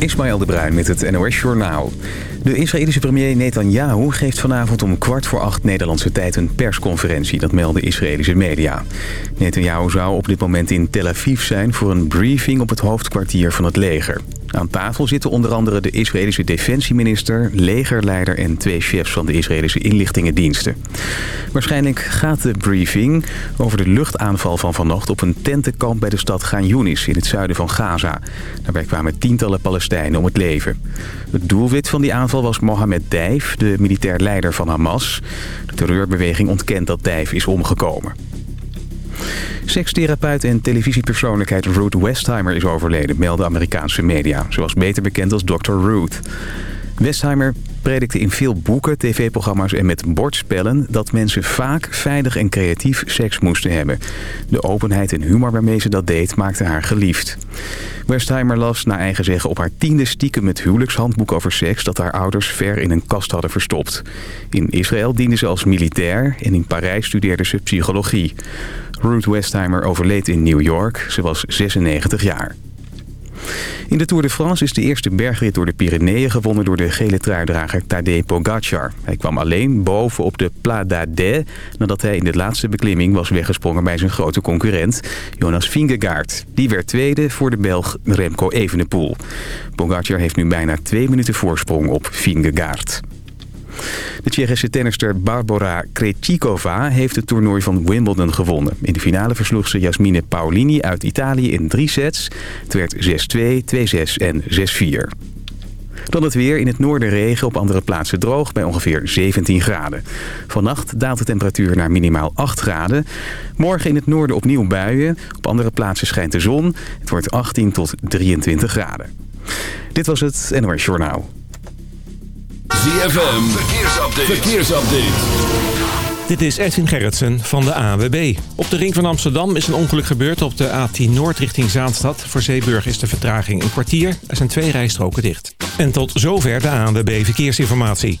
Ismaël de Bruin met het NOS Journaal. De Israëlische premier Netanyahu geeft vanavond om kwart voor acht Nederlandse tijd een persconferentie. Dat melden Israëlische media. Netanyahu zou op dit moment in Tel Aviv zijn voor een briefing op het hoofdkwartier van het leger. Aan tafel zitten onder andere de Israëlische defensieminister, legerleider en twee chefs van de Israëlische inlichtingendiensten. Waarschijnlijk gaat de briefing over de luchtaanval van vannacht op een tentenkamp bij de stad Gaan Yunis in het zuiden van Gaza. Daarbij kwamen tientallen Palestijnen om het leven. Het doelwit van die aanval was Mohammed Dijf, de militair leider van Hamas. De terreurbeweging ontkent dat Dijf is omgekomen. Sekstherapeut en televisiepersoonlijkheid Ruth Westheimer is overleden, melden Amerikaanse media. Was beter bekend als Dr. Ruth. Westheimer predikte in veel boeken, tv-programma's en met bordspellen... dat mensen vaak veilig en creatief seks moesten hebben. De openheid en humor waarmee ze dat deed maakte haar geliefd. Westheimer las naar eigen zeggen op haar tiende stiekem het huwelijkshandboek over seks... dat haar ouders ver in een kast hadden verstopt. In Israël diende ze als militair en in Parijs studeerde ze psychologie. Ruth Westheimer overleed in New York. Ze was 96 jaar. In de Tour de France is de eerste bergrit door de Pyreneeën gewonnen door de gele truidrager Tadej Pogacar. Hij kwam alleen boven op de Pla d'Ade nadat hij in de laatste beklimming was weggesprongen bij zijn grote concurrent Jonas Vingegaard. Die werd tweede voor de Belg Remco Evenepoel. Pogacar heeft nu bijna twee minuten voorsprong op Vingegaard. De Tsjechische tennister Barbara Krejcikova heeft het toernooi van Wimbledon gewonnen. In de finale versloeg ze Jasmine Paolini uit Italië in drie sets. Het werd 6-2, 2-6 en 6-4. Dan het weer. In het noorden regen, op andere plaatsen droog bij ongeveer 17 graden. Vannacht daalt de temperatuur naar minimaal 8 graden. Morgen in het noorden opnieuw buien. Op andere plaatsen schijnt de zon. Het wordt 18 tot 23 graden. Dit was het NOS Journaal. ZFM, verkeersupdate. Dit is Edwin Gerritsen van de AWB. Op de ring van Amsterdam is een ongeluk gebeurd op de A10 Noord richting Zaanstad. Voor Zeeburg is de vertraging een kwartier. Er zijn twee rijstroken dicht. En tot zover de ANWB Verkeersinformatie.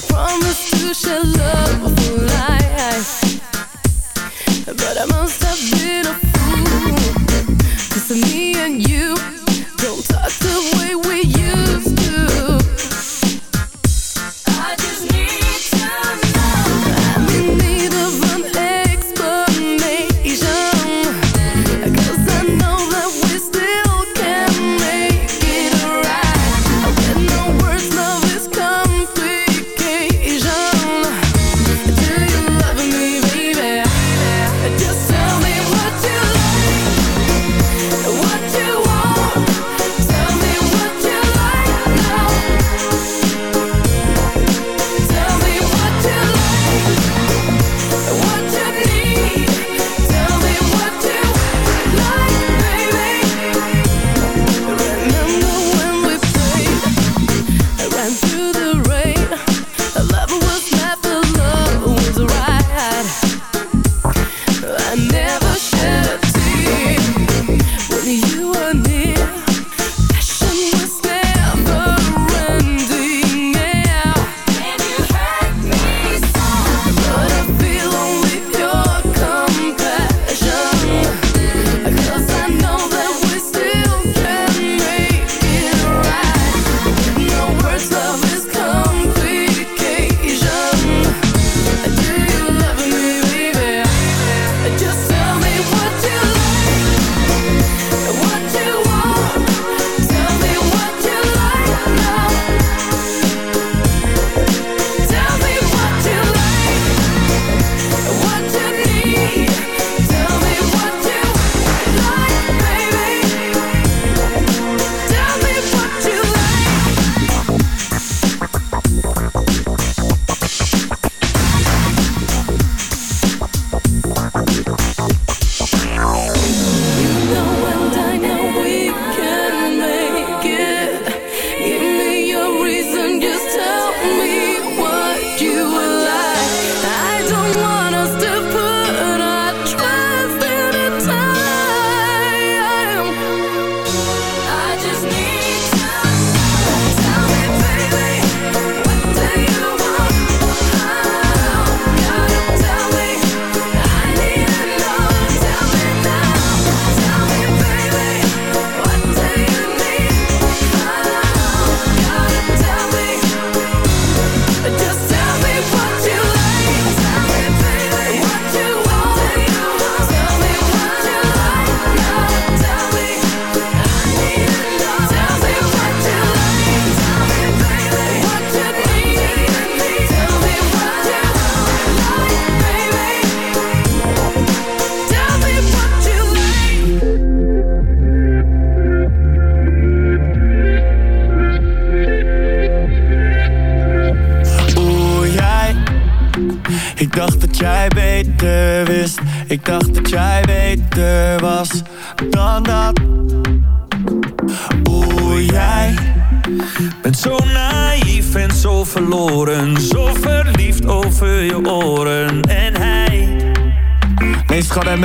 I promise to share love life But I must have been a me and you Don't talk the way we used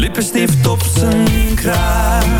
Lippenstift op zijn kraag?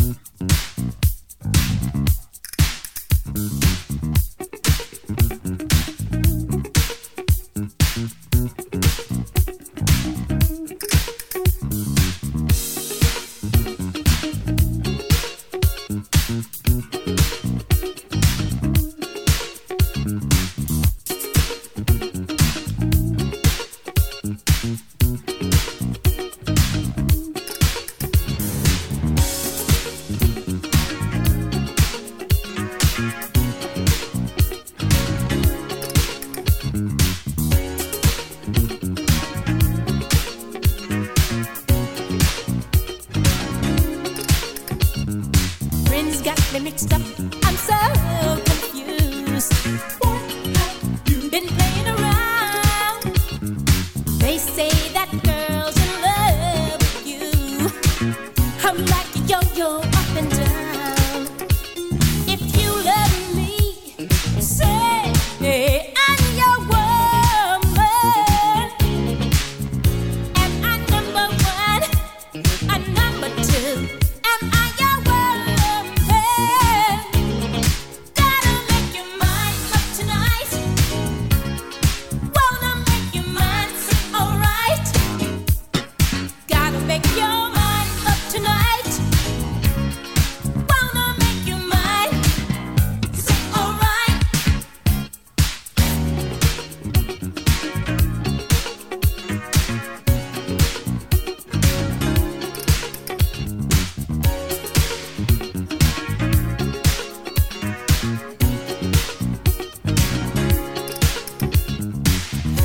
Mm-hmm.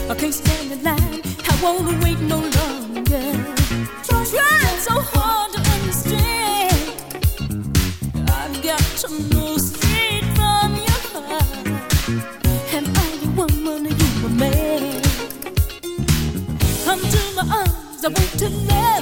I can't stand the line. I won't wait no longer. Trying so hard to understand. I've got to know straight from your heart. Am I a woman or you a man? Come to my arms. I want to know.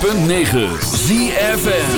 106.9 ZFN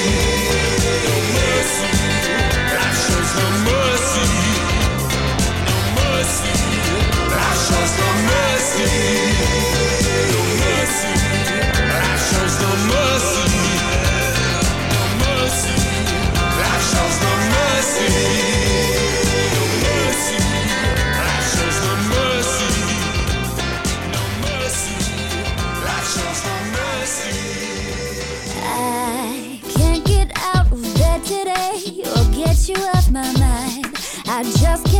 I just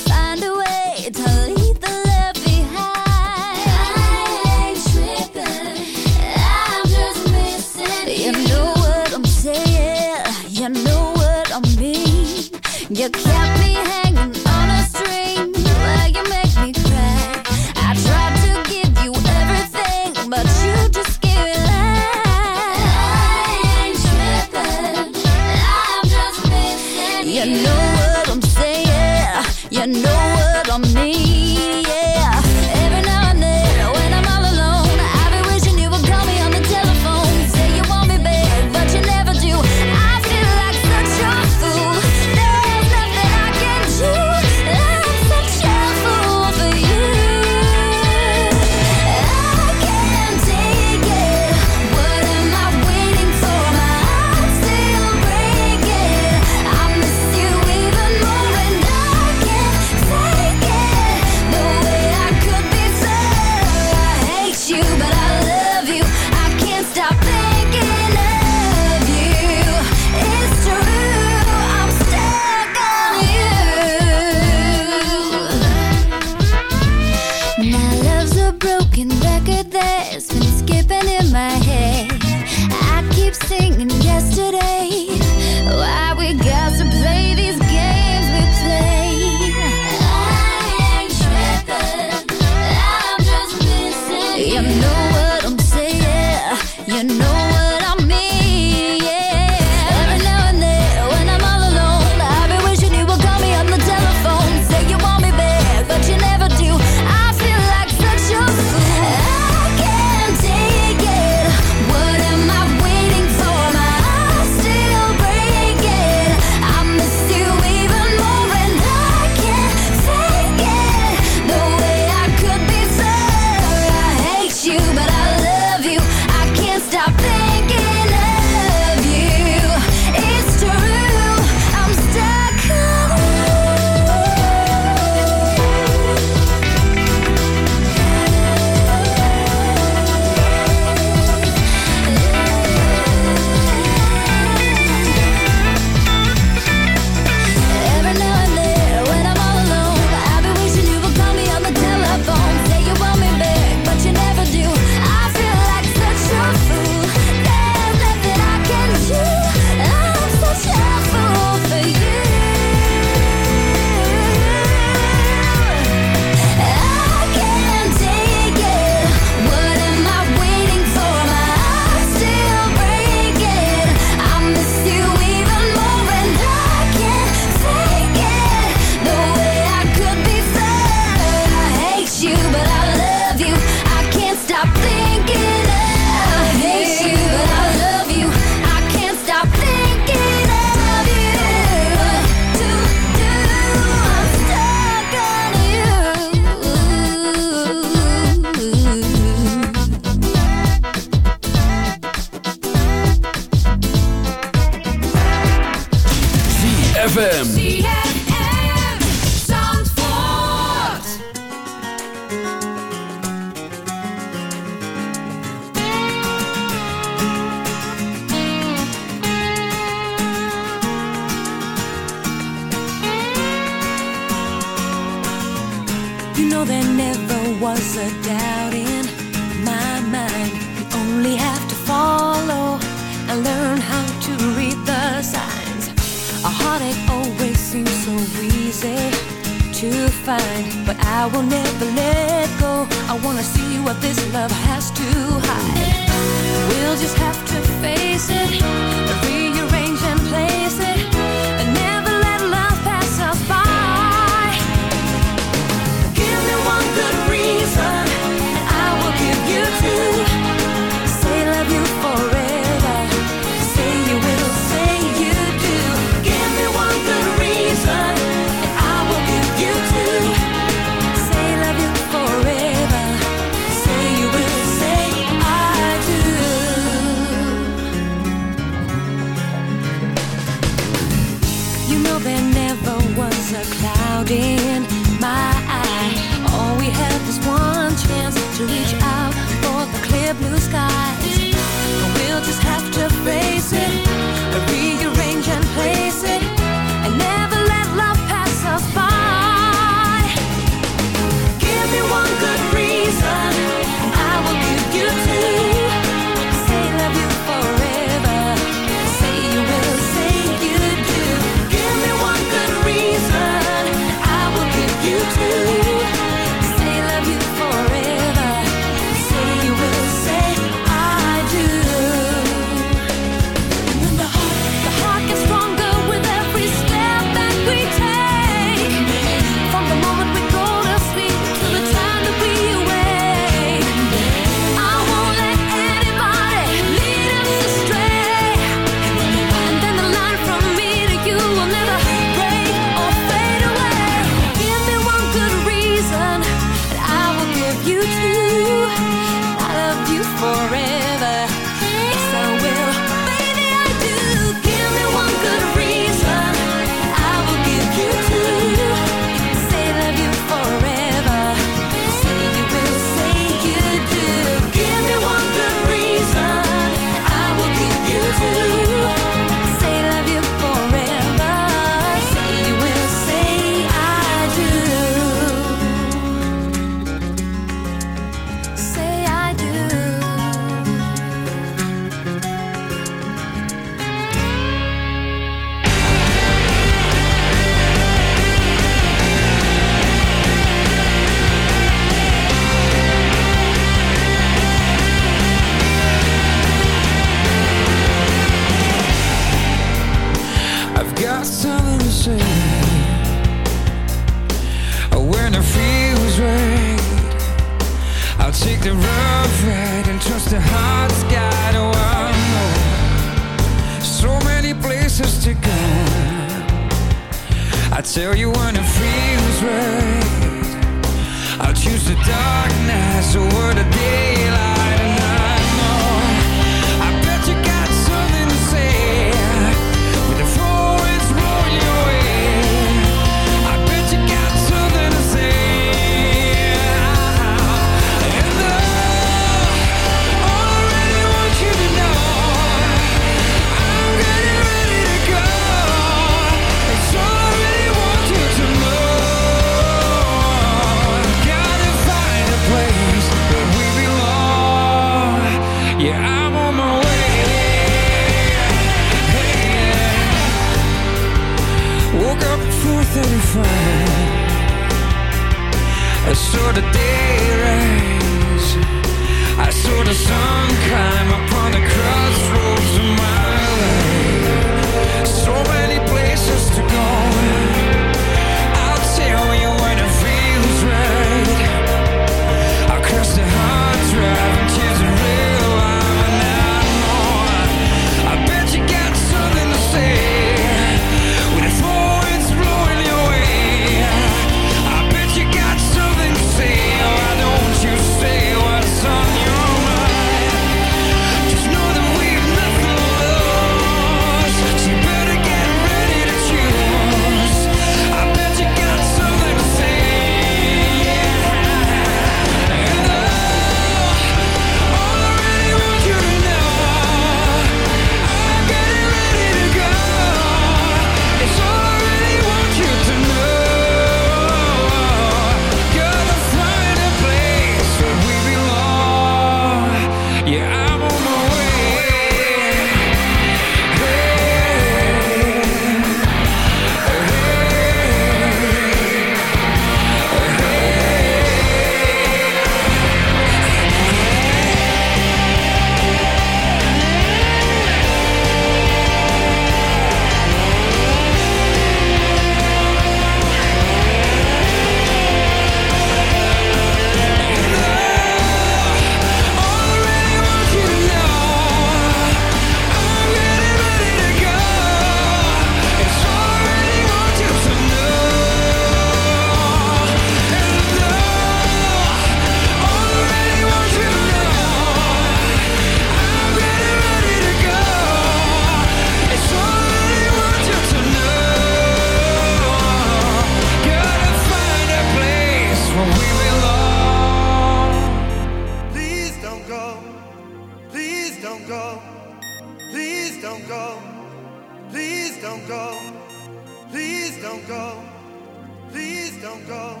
don't go.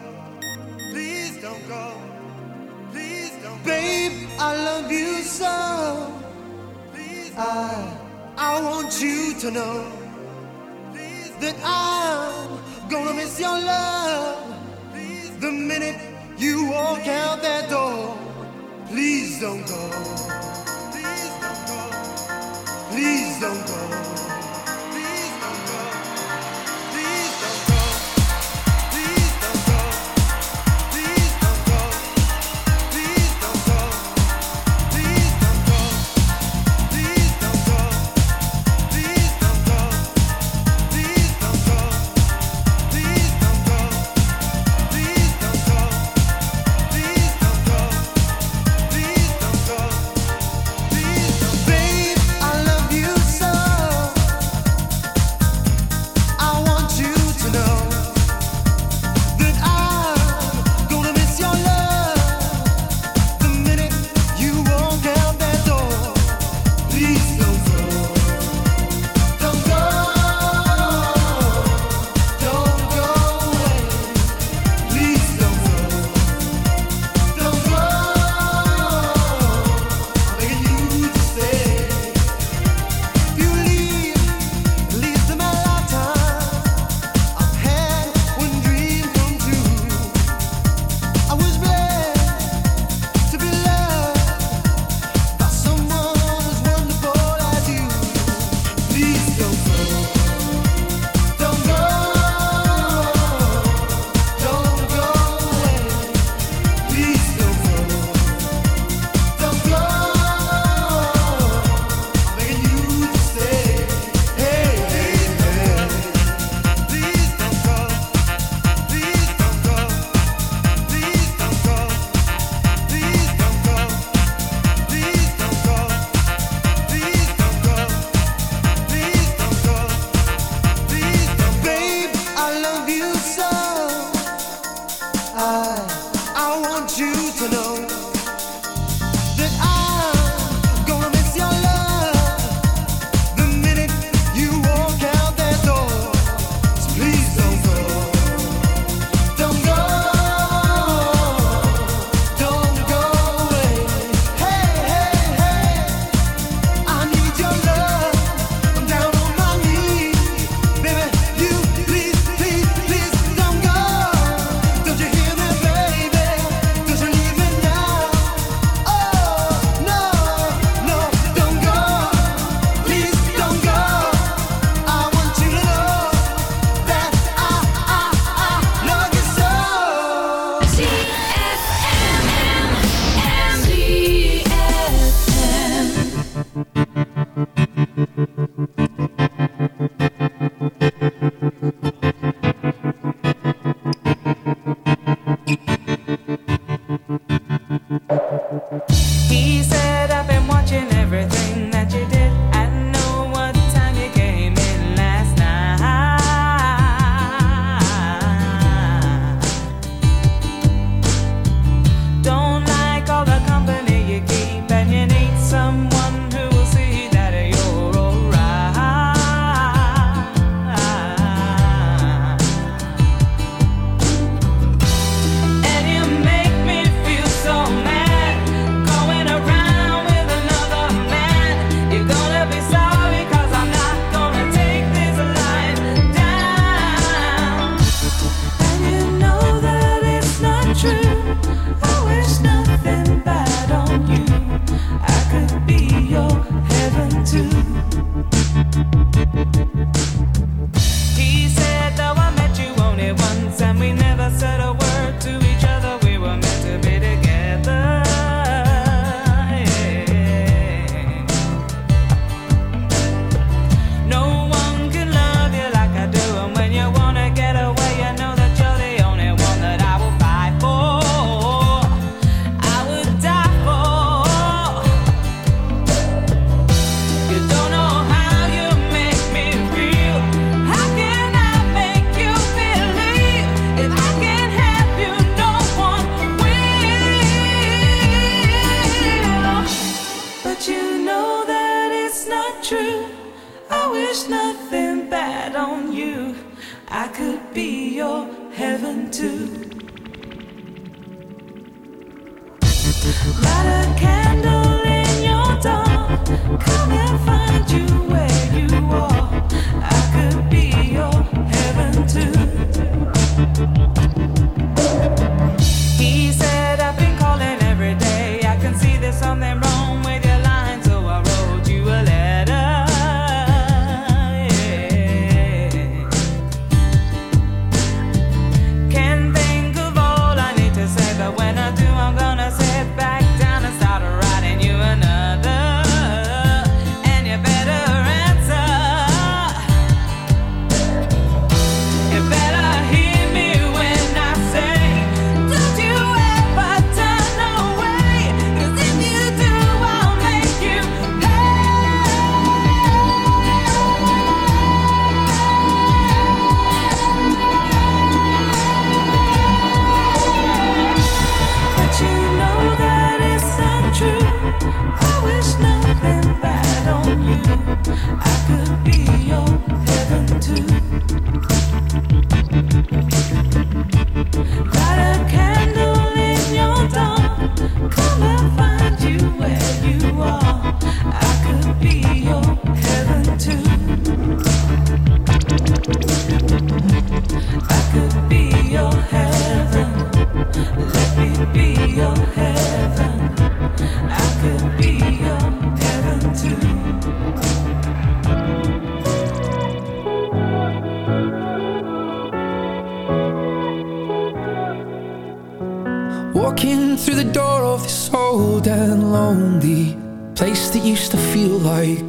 Please don't go. Please don't go. Babe, I love you so. I, I want you to know that I'm gonna miss your love Please the minute you walk out that door. Please don't go. Please don't go. Please don't go.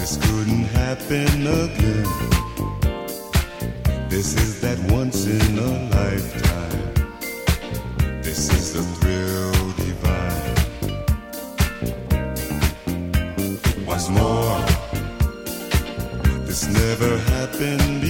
This couldn't happen again. This is that once in a lifetime. This is the thrill divine. What's more, this never happened before.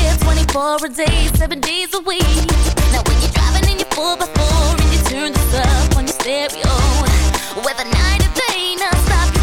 here 24 a day, 7 days a week. Now when you're driving in your 4x4 And you turn this up on your stereo whether night or day, non-stop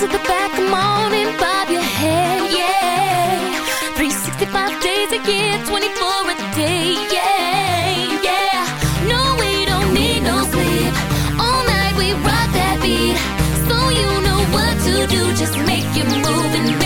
to the back, come on and bob your head, yeah. 365 days a year, 24 a day, yeah, yeah. No, we don't need no sleep. All night we rock that beat. So you know what to do, just make your move and